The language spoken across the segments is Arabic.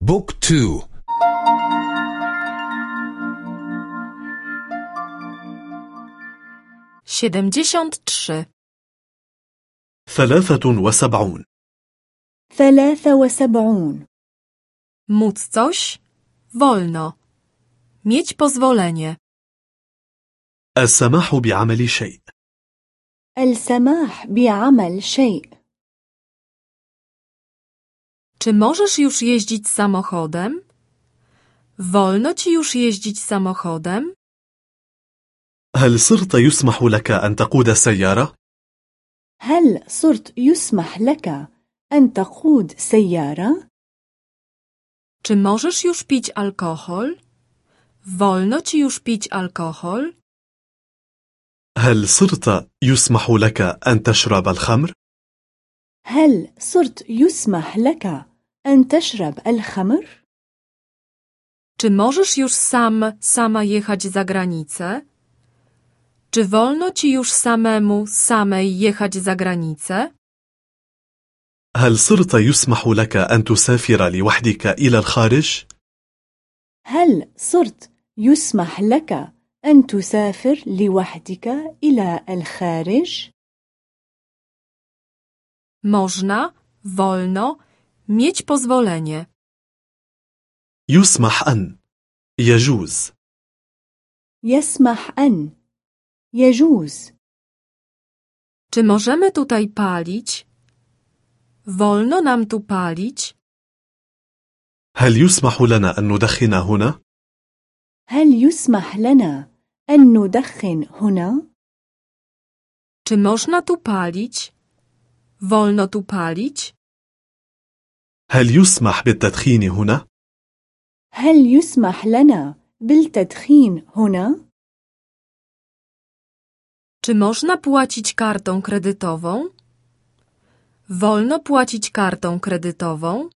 بوك تو siedemdziesiąt trzy ثلاثة وسبعون ثلاثة وسبعون móc coś wolno mieć pozwolenie السماح بعمل شيء السماح بعمل شيء Czy możesz już jeździć samochodem? Wolno ci już jeździć samochodem? هل صرت يسمح لك أن تقود سيارة؟ هل صرت يسمح لك أن تقود سيارة؟ Czy możesz już pić alkohol? Wolno ci już pić alkohol? هل صرت يسمح لك أن تشرب الخمر؟ هل صرت يسمح لك أن تشرب الخمر؟ Czy możesz już sam, sama jechać za granicę? Czy wolno ci już samemu, samej jechać za granicę? هل صرت يسمح لك أن تسافر لوحدك إلى الخارج؟ هل صرت يسمح لك أن تسافر لوحدك إلى الخارج؟ Można, wolno, mieć pozwolenie. يسمح أن يجوز يسمح أن يجوز Czy możemy tutaj palić? Wolno nam tu palić? هل يسمح لنا أن ندخن هنا؟ هل يسمح لنا أن ندخن هنا؟ Czy można tu palić? Wolno tu palić? هل يسمح بالتدخين هنا؟ هل يسمح لنا بالتدخين هنا؟ Czy można płacić kartą kredytową? Wolno płacić kartą kredytową?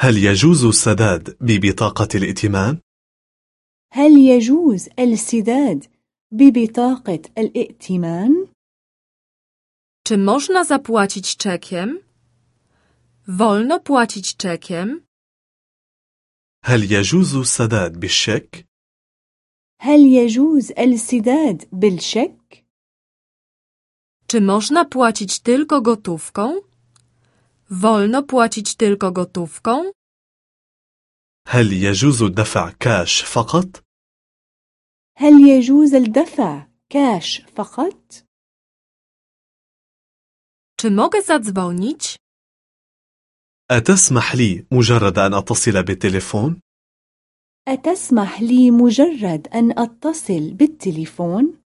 هل يجوز السداد ببطاقة الائتمان؟ هل يجوز السداد ببطاقة الائتمان؟ Czy można zapłacić czekiem? Wolno płacić czekiem? هل يجوز السداد بالشيك؟ هل يجوز السداد بالشيك؟ Czy można płacić tylko gotówką? Wolno płacić tylko gotówką? هل يجوز الدفع كاش فقط؟ هل يجوز الدفع كاش فقط؟ Czy mogę zadzwonić? أتسمح لي مجرد أن أتصل بالتليفون؟ أتسمح لي مجرد أن أتصل بالتليفون؟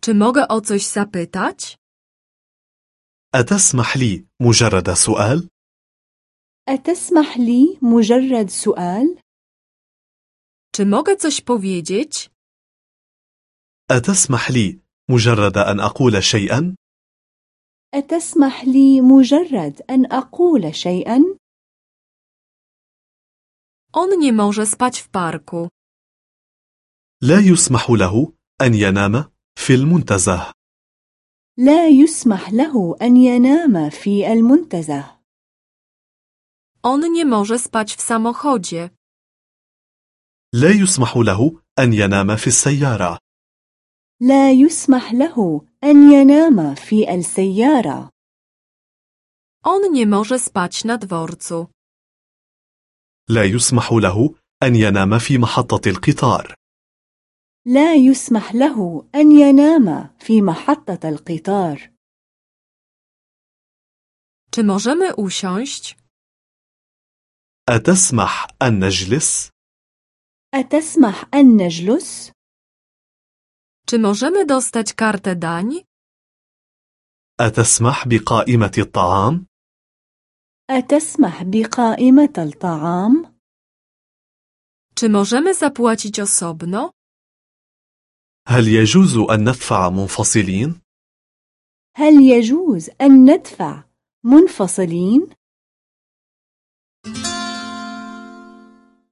Czy mogę o coś zapytać? أتسمح لي مجرد سؤال؟ أتسمح لي مجرد سؤال؟ Czy mogę coś powiedzieć? أتسمح لي مجرد أن أقول شيئا؟ أتسمح لي مجرد أن أقول شيئا؟ On nie może spać w parku. لا يسمح له أن ينام في المنتزه لا يسمح له أن ينام في المنتزه On nie może spać w samochodzie. لا يسمح له أن ينام في السيارة لا يسمح له أن ينام في السيارة On nie może spać na dworcu. لا يسمح له أن ينام في محطة القطار لا يسمح له أن ينام في محطة القطار Czy możemy usiąść? أتسمح أن نجلس؟ أتسمح أن نجلس؟ Czy możemy dostać kartę dań? أتسمح بقائمة الطعام؟ أتسمح بقائمة الطعام؟ Czy możemy zapłacić osobno? هل يجوز أن ندفع منفصلين؟ هل يجوز أن ندفع منفصلين؟